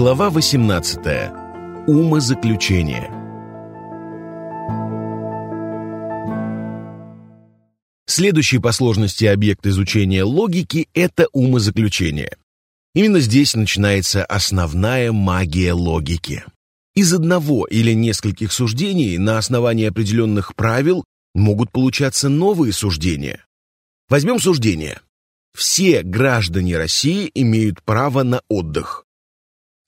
Глава 18. Умозаключение. Следующий по сложности объект изучения логики – это умозаключение. Именно здесь начинается основная магия логики. Из одного или нескольких суждений на основании определенных правил могут получаться новые суждения. Возьмем суждение. Все граждане России имеют право на отдых.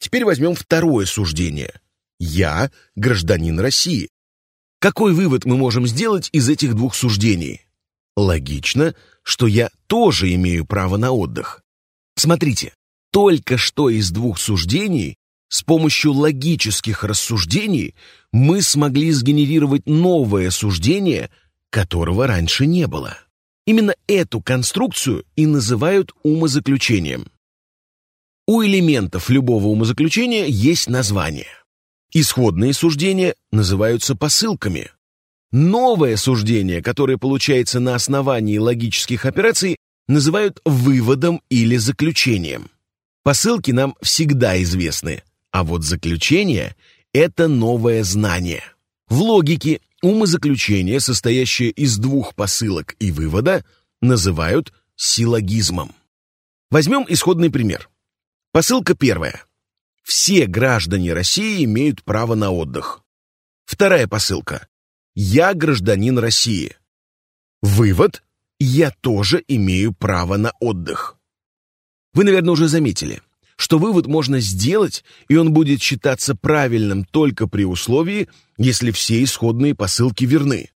Теперь возьмем второе суждение. Я гражданин России. Какой вывод мы можем сделать из этих двух суждений? Логично, что я тоже имею право на отдых. Смотрите, только что из двух суждений с помощью логических рассуждений мы смогли сгенерировать новое суждение, которого раньше не было. Именно эту конструкцию и называют умозаключением. У элементов любого умозаключения есть название. Исходные суждения называются посылками. Новое суждение, которое получается на основании логических операций, называют выводом или заключением. Посылки нам всегда известны, а вот заключение – это новое знание. В логике умозаключение, состоящее из двух посылок и вывода, называют силлогизмом. Возьмем исходный пример. Посылка первая. Все граждане России имеют право на отдых. Вторая посылка. Я гражданин России. Вывод. Я тоже имею право на отдых. Вы, наверное, уже заметили, что вывод можно сделать, и он будет считаться правильным только при условии, если все исходные посылки верны.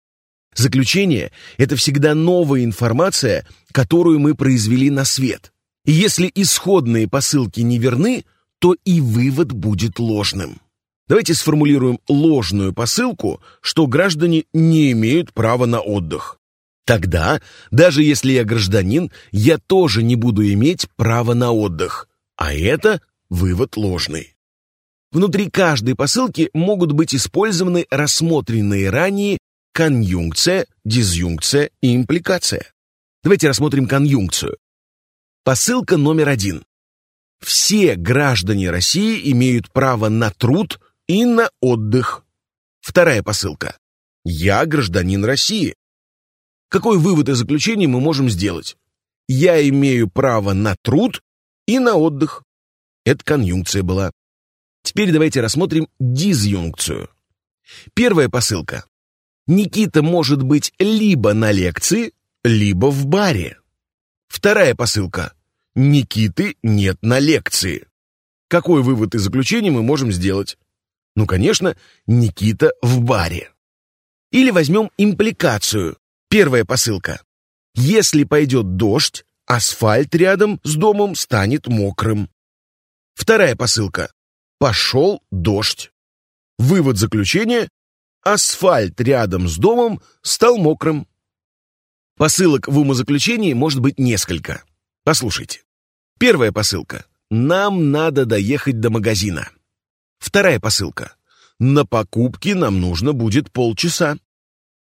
Заключение – это всегда новая информация, которую мы произвели на свет. И если исходные посылки не верны, то и вывод будет ложным. Давайте сформулируем ложную посылку, что граждане не имеют права на отдых. Тогда, даже если я гражданин, я тоже не буду иметь права на отдых. А это вывод ложный. Внутри каждой посылки могут быть использованы рассмотренные ранее конъюнкция, дизъюнкция и импликация. Давайте рассмотрим конъюнкцию. Посылка номер один. Все граждане России имеют право на труд и на отдых. Вторая посылка. Я гражданин России. Какой вывод и заключение мы можем сделать? Я имею право на труд и на отдых. Это конъюнкция была. Теперь давайте рассмотрим дизъюнкцию. Первая посылка. Никита может быть либо на лекции, либо в баре. Вторая посылка. Никиты нет на лекции. Какой вывод и заключение мы можем сделать? Ну, конечно, Никита в баре. Или возьмем импликацию. Первая посылка. Если пойдет дождь, Асфальт рядом с домом станет мокрым. Вторая посылка. Пошел дождь. Вывод заключения. Асфальт рядом с домом стал мокрым. Посылок в умозаключении может быть несколько. Послушайте. Первая посылка. Нам надо доехать до магазина. Вторая посылка. На покупки нам нужно будет полчаса.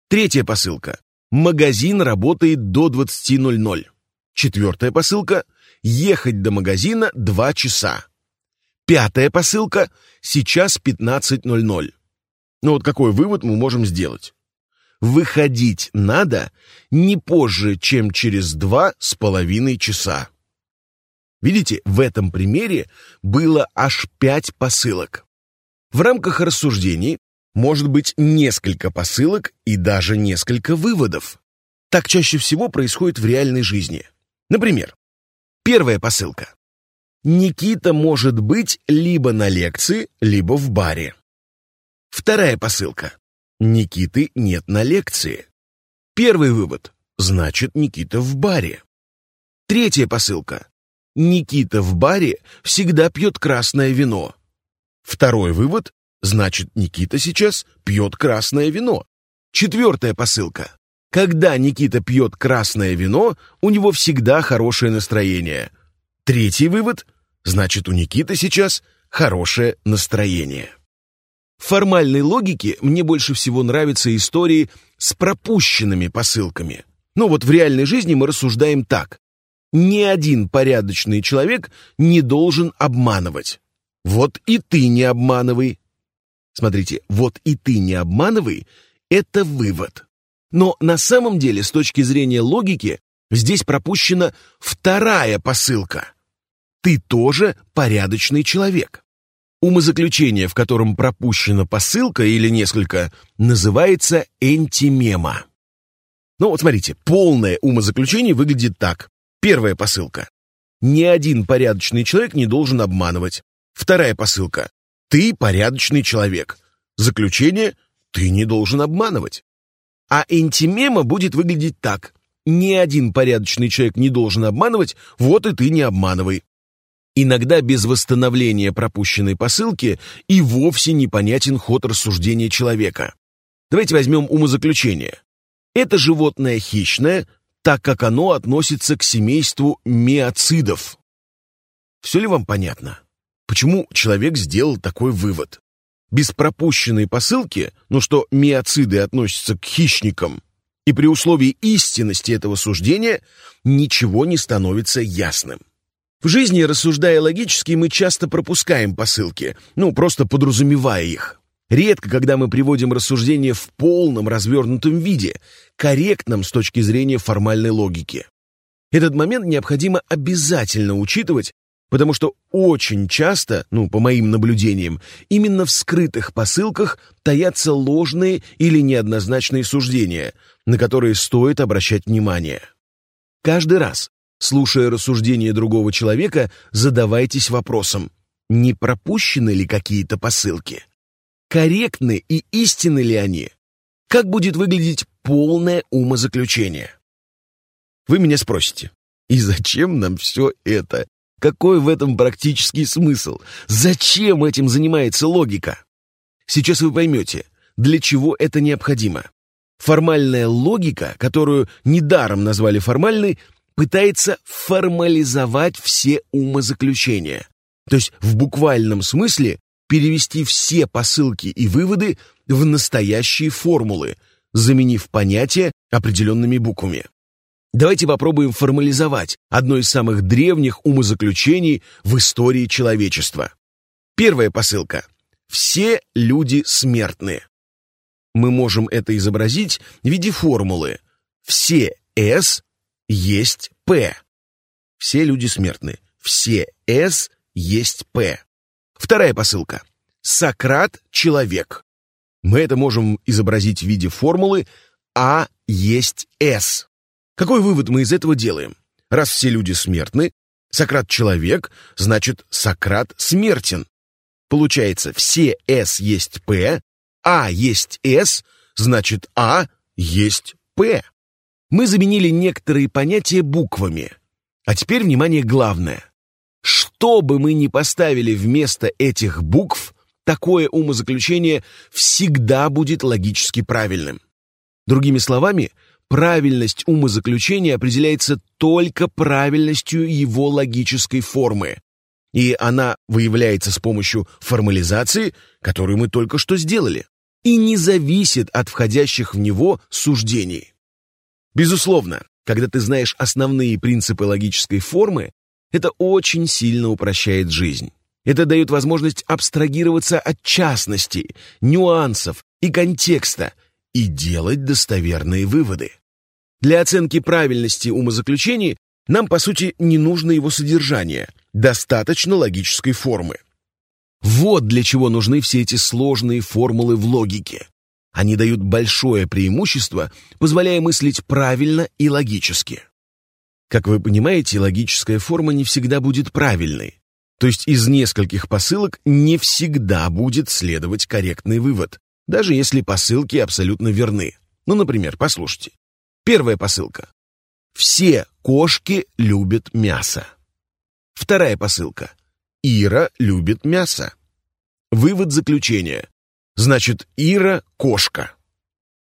Третья посылка. Магазин работает до 20.00. Четвертая посылка – ехать до магазина два часа. Пятая посылка – сейчас 15.00. Ну вот какой вывод мы можем сделать? Выходить надо не позже, чем через два с половиной часа. Видите, в этом примере было аж пять посылок. В рамках рассуждений может быть несколько посылок и даже несколько выводов. Так чаще всего происходит в реальной жизни. Например, первая посылка. Никита может быть либо на лекции, либо в баре. Вторая посылка. Никиты нет на лекции. Первый вывод. Значит, Никита в баре. Третья посылка. Никита в баре всегда пьет красное вино. Второй вывод. Значит, Никита сейчас пьет красное вино. Четвертая посылка. Когда Никита пьет красное вино, у него всегда хорошее настроение. Третий вывод – значит, у Никиты сейчас хорошее настроение. В формальной логике мне больше всего нравятся истории с пропущенными посылками. Ну вот в реальной жизни мы рассуждаем так. Ни один порядочный человек не должен обманывать. Вот и ты не обманывай. Смотрите, вот и ты не обманывай — это вывод. Но на самом деле, с точки зрения логики, здесь пропущена вторая посылка. Ты тоже порядочный человек. Умозаключение, в котором пропущена посылка или несколько, называется энтимема. Ну вот смотрите, полное умозаключение выглядит так. Первая посылка. Ни один порядочный человек не должен обманывать. Вторая посылка. Ты порядочный человек. Заключение. Ты не должен обманывать. А энтимема будет выглядеть так. Ни один порядочный человек не должен обманывать, вот и ты не обманывай. Иногда без восстановления пропущенной посылки и вовсе непонятен ход рассуждения человека. Давайте возьмем умозаключение. Это животное хищное, так как оно относится к семейству миоцидов. Все ли вам понятно? Почему человек сделал такой вывод? Без пропущенной посылки, ну что миоциды относятся к хищникам, и при условии истинности этого суждения ничего не становится ясным. В жизни, рассуждая логически, мы часто пропускаем посылки, ну, просто подразумевая их. Редко, когда мы приводим рассуждение в полном развернутом виде, корректном с точки зрения формальной логики. Этот момент необходимо обязательно учитывать, потому что очень часто, ну, по моим наблюдениям, именно в скрытых посылках таятся ложные или неоднозначные суждения, на которые стоит обращать внимание. Каждый раз, слушая рассуждения другого человека, задавайтесь вопросом, не пропущены ли какие-то посылки? Корректны и истинны ли они? Как будет выглядеть полное умозаключение? Вы меня спросите, и зачем нам все это? Какой в этом практический смысл? Зачем этим занимается логика? Сейчас вы поймете, для чего это необходимо. Формальная логика, которую недаром назвали формальной, пытается формализовать все умозаключения. То есть в буквальном смысле перевести все посылки и выводы в настоящие формулы, заменив понятия определенными буквами. Давайте попробуем формализовать одно из самых древних умозаключений в истории человечества. Первая посылка. Все люди смертные. Мы можем это изобразить в виде формулы. Все S есть P. Все люди смертны. Все S есть P. Вторая посылка. Сократ – человек. Мы это можем изобразить в виде формулы А есть С. Какой вывод мы из этого делаем? Раз все люди смертны, Сократ человек, значит Сократ смертен. Получается, все С есть П, А есть С, значит А есть П. Мы заменили некоторые понятия буквами. А теперь, внимание, главное. Что бы мы ни поставили вместо этих букв, такое умозаключение всегда будет логически правильным. Другими словами, правильность умозаключения определяется только правильностью его логической формы, и она выявляется с помощью формализации, которую мы только что сделали, и не зависит от входящих в него суждений. Безусловно, когда ты знаешь основные принципы логической формы, это очень сильно упрощает жизнь. Это дает возможность абстрагироваться от частностей, нюансов и контекста и делать достоверные выводы. Для оценки правильности умозаключений нам, по сути, не нужно его содержание, достаточно логической формы. Вот для чего нужны все эти сложные формулы в логике. Они дают большое преимущество, позволяя мыслить правильно и логически. Как вы понимаете, логическая форма не всегда будет правильной. То есть из нескольких посылок не всегда будет следовать корректный вывод, даже если посылки абсолютно верны. Ну, например, послушайте. Первая посылка. Все кошки любят мясо. Вторая посылка. Ира любит мясо. Вывод заключения. Значит, Ира – кошка.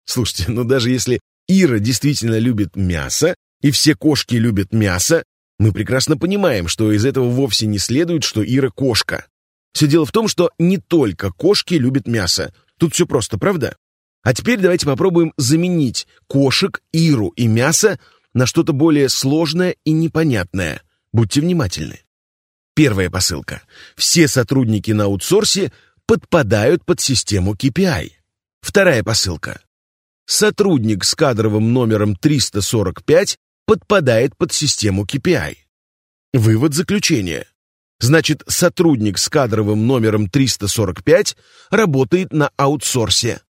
Слушайте, ну даже если Ира действительно любит мясо, и все кошки любят мясо, мы прекрасно понимаем, что из этого вовсе не следует, что Ира кошка. Все дело в том, что не только кошки любят мясо. Тут все просто, правда? А теперь давайте попробуем заменить кошек, Иру и мясо на что-то более сложное и непонятное. Будьте внимательны. Первая посылка. Все сотрудники на аутсорсе подпадают под систему KPI. Вторая посылка. Сотрудник с кадровым номером 345 подпадает под систему KPI. Вывод заключения. Значит, сотрудник с кадровым номером 345 работает на аутсорсе.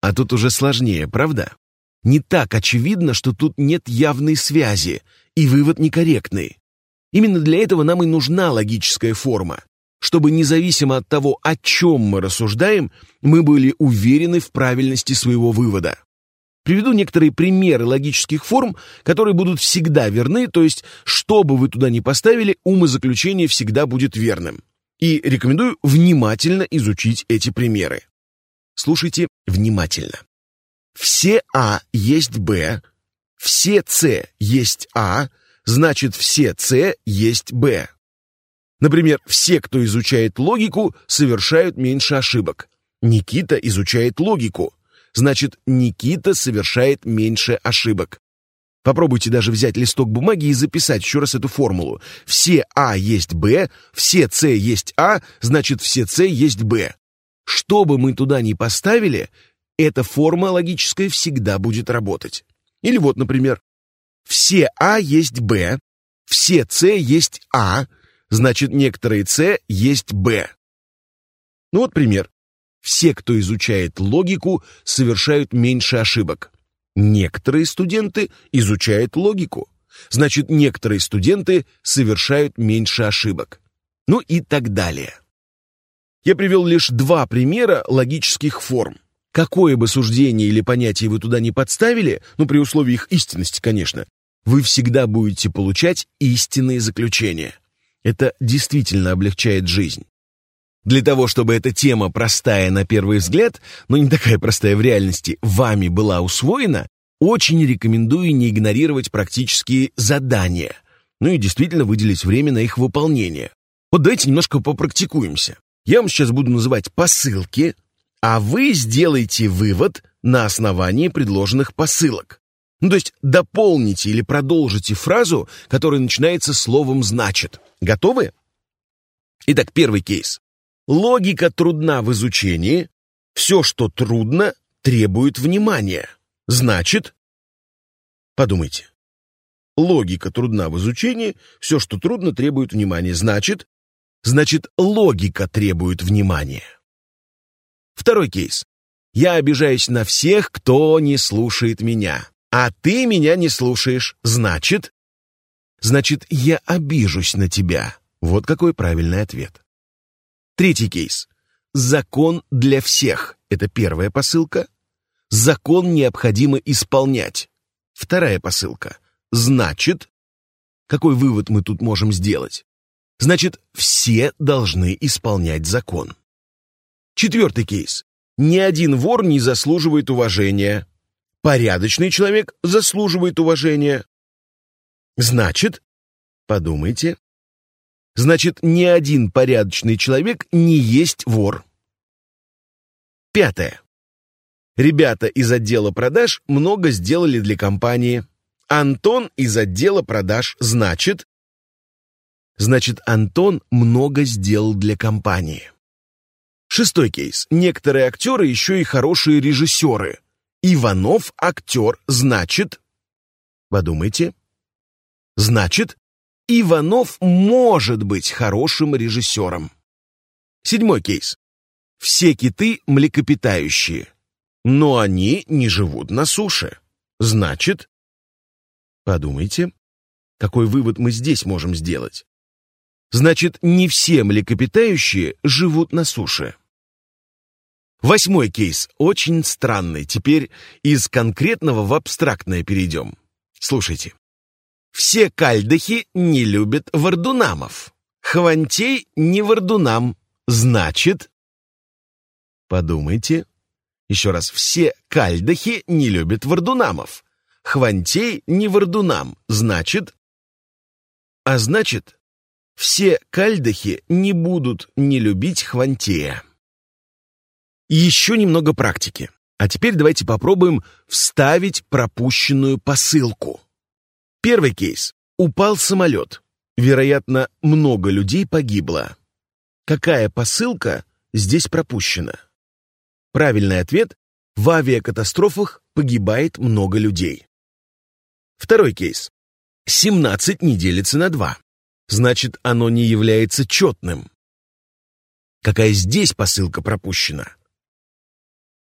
А тут уже сложнее, правда? Не так очевидно, что тут нет явной связи, и вывод некорректный. Именно для этого нам и нужна логическая форма, чтобы независимо от того, о чем мы рассуждаем, мы были уверены в правильности своего вывода. Приведу некоторые примеры логических форм, которые будут всегда верны, то есть, что бы вы туда ни поставили, умозаключение всегда будет верным. И рекомендую внимательно изучить эти примеры. Слушайте внимательно. Все А есть Б, все С есть А, значит все С есть Б. Например, все, кто изучает логику, совершают меньше ошибок. Никита изучает логику значит, Никита совершает меньше ошибок. Попробуйте даже взять листок бумаги и записать еще раз эту формулу. Все А есть Б, все С есть А, значит, все С есть Б. Что бы мы туда ни поставили, эта форма логическая всегда будет работать. Или вот, например, все А есть Б, все С есть А, значит, некоторые С есть Б. Ну вот пример. Все, кто изучает логику, совершают меньше ошибок. Некоторые студенты изучают логику. Значит, некоторые студенты совершают меньше ошибок. Ну и так далее. Я привел лишь два примера логических форм. Какое бы суждение или понятие вы туда не подставили, ну при условии их истинности, конечно, вы всегда будете получать истинные заключения. Это действительно облегчает жизнь. Для того, чтобы эта тема, простая на первый взгляд, но не такая простая в реальности, вами была усвоена, очень рекомендую не игнорировать практические задания, ну и действительно выделить время на их выполнение. Вот давайте немножко попрактикуемся. Я вам сейчас буду называть посылки, а вы сделайте вывод на основании предложенных посылок. Ну, то есть дополните или продолжите фразу, которая начинается словом «значит». Готовы? Итак, первый кейс. Логика трудна в изучении. Все, что трудно, требует внимания. Значит, подумайте. Логика трудна в изучении, все, что трудно, требует внимания. Значит, значит, логика требует внимания. Второй кейс. Я обижаюсь на всех, кто не слушает меня. А ты меня не слушаешь. Значит, значит, я обижусь на тебя. Вот какой правильный ответ. Третий кейс. Закон для всех. Это первая посылка. Закон необходимо исполнять. Вторая посылка. Значит, какой вывод мы тут можем сделать? Значит, все должны исполнять закон. Четвертый кейс. Ни один вор не заслуживает уважения. Порядочный человек заслуживает уважения. Значит, подумайте, Значит, ни один порядочный человек не есть вор. Пятое. Ребята из отдела продаж много сделали для компании. Антон из отдела продаж значит... Значит, Антон много сделал для компании. Шестой кейс. Некоторые актеры еще и хорошие режиссеры. Иванов актер, значит... Подумайте. Значит, Иванов может быть хорошим режиссером. Седьмой кейс. Все киты млекопитающие, но они не живут на суше. Значит, подумайте, какой вывод мы здесь можем сделать? Значит, не все млекопитающие живут на суше. Восьмой кейс очень странный. Теперь из конкретного в абстрактное перейдем. Слушайте. Все кальдахи не любят вардунамов. Хвантей не вардунам. Значит... Подумайте. Еще раз, все кальдахи не любят вардунамов. Хвантей не вардунам. Значит... А значит, все кальдахи не будут не любить Хвантея. Еще немного практики. А теперь давайте попробуем вставить пропущенную посылку. Первый кейс. Упал самолет. Вероятно, много людей погибло. Какая посылка здесь пропущена? Правильный ответ – в авиакатастрофах погибает много людей. Второй кейс. 17 не делится на 2. Значит, оно не является четным. Какая здесь посылка пропущена?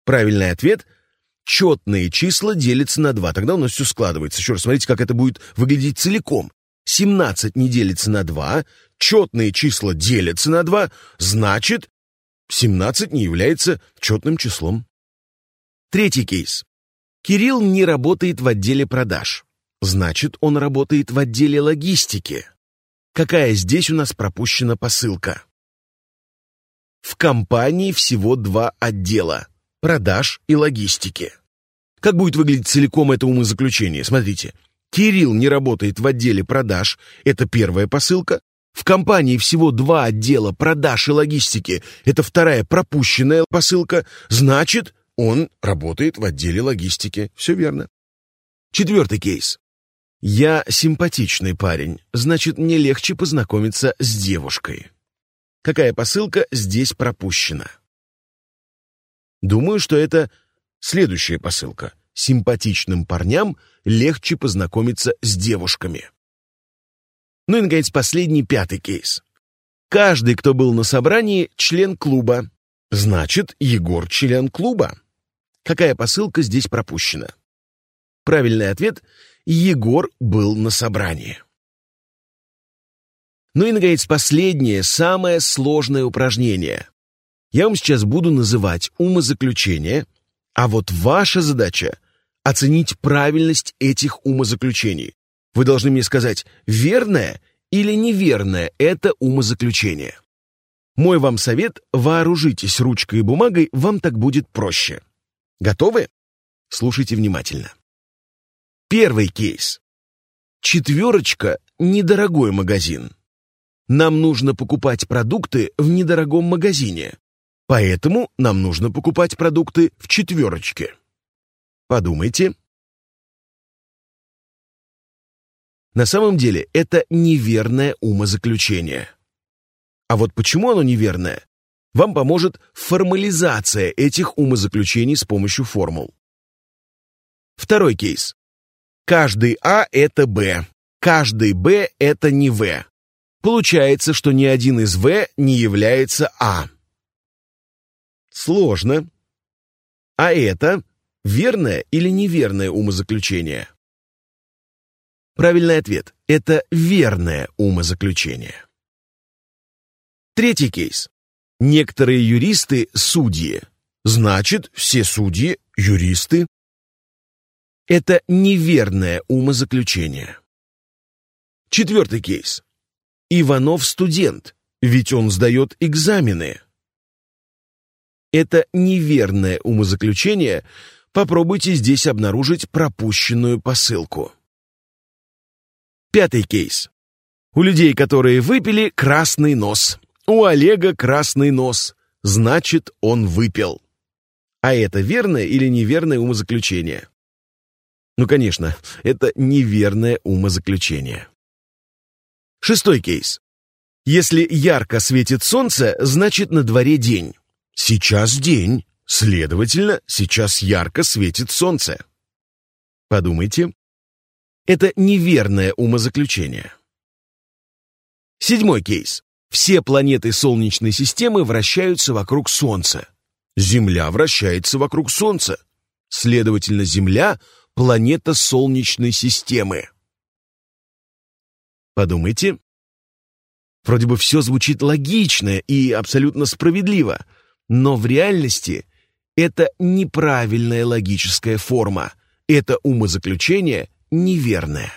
Правильный ответ – четные числа делятся на 2. Тогда у нас все складывается. Еще раз, смотрите, как это будет выглядеть целиком. 17 не делится на 2, четные числа делятся на 2, значит, 17 не является четным числом. Третий кейс. Кирилл не работает в отделе продаж. Значит, он работает в отделе логистики. Какая здесь у нас пропущена посылка? В компании всего два отдела – продаж и логистики. Как будет выглядеть целиком это умозаключение? Смотрите. Кирилл не работает в отделе продаж – это первая посылка. В компании всего два отдела продаж и логистики – это вторая пропущенная посылка. Значит, он работает в отделе логистики. Все верно. Четвертый кейс. Я симпатичный парень, значит, мне легче познакомиться с девушкой. Какая посылка здесь пропущена? Думаю, что это следующая посылка. Симпатичным парням легче познакомиться с девушками. Ну и, наконец, последний, пятый кейс. Каждый, кто был на собрании, член клуба. Значит, Егор член клуба. Какая посылка здесь пропущена? Правильный ответ – Егор был на собрании. Ну и, наконец, последнее, самое сложное упражнение. Я вам сейчас буду называть умозаключения, а вот ваша задача — оценить правильность этих умозаключений. Вы должны мне сказать, верное или неверное это умозаключение. Мой вам совет — вооружитесь ручкой и бумагой, вам так будет проще. Готовы? Слушайте внимательно. Первый кейс. Четверочка – недорогой магазин. Нам нужно покупать продукты в недорогом магазине, поэтому нам нужно покупать продукты в четверочке. Подумайте. На самом деле это неверное умозаключение. А вот почему оно неверное, вам поможет формализация этих умозаключений с помощью формул. Второй кейс. Каждый А — это Б, каждый Б — это не В. Получается, что ни один из В не является А. Сложно. А это верное или неверное умозаключение? Правильный ответ – это верное умозаключение. Третий кейс. Некоторые юристы – судьи. Значит, все судьи – юристы. Это неверное умозаключение. Четвертый кейс. Иванов студент, ведь он сдает экзамены. Это неверное умозаключение. Попробуйте здесь обнаружить пропущенную посылку. Пятый кейс. У людей, которые выпили, красный нос. У Олега красный нос. Значит, он выпил. А это верное или неверное умозаключение? Ну, конечно, это неверное умозаключение. Шестой кейс. Если ярко светит солнце, значит на дворе день. Сейчас день, следовательно, сейчас ярко светит солнце. Подумайте. Это неверное умозаключение. Седьмой кейс. Все планеты Солнечной системы вращаются вокруг Солнца. Земля вращается вокруг Солнца. Следовательно, Земля планета Солнечной системы. Подумайте. Вроде бы все звучит логично и абсолютно справедливо, но в реальности это неправильная логическая форма, это умозаключение неверное.